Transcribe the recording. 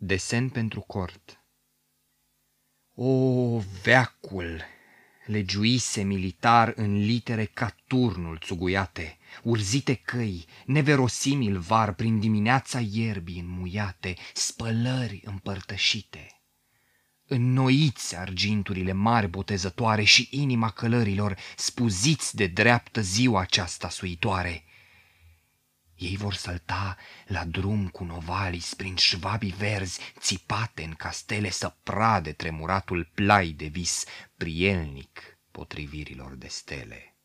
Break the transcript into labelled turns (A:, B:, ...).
A: Desen pentru cort O, veacul legiuise militar în litere ca turnul țuguiate, urzite căi, neverosimil var prin dimineața ierbii înmuiate, spălări împărtășite. Înnoiți arginturile mari botezătoare și inima călărilor, spuziți de dreaptă ziua aceasta suitoare – ei vor sălta la drum cu novalis prin șvabii verzi, țipate în castele să prade tremuratul plai de vis, prielnic potrivirilor de stele.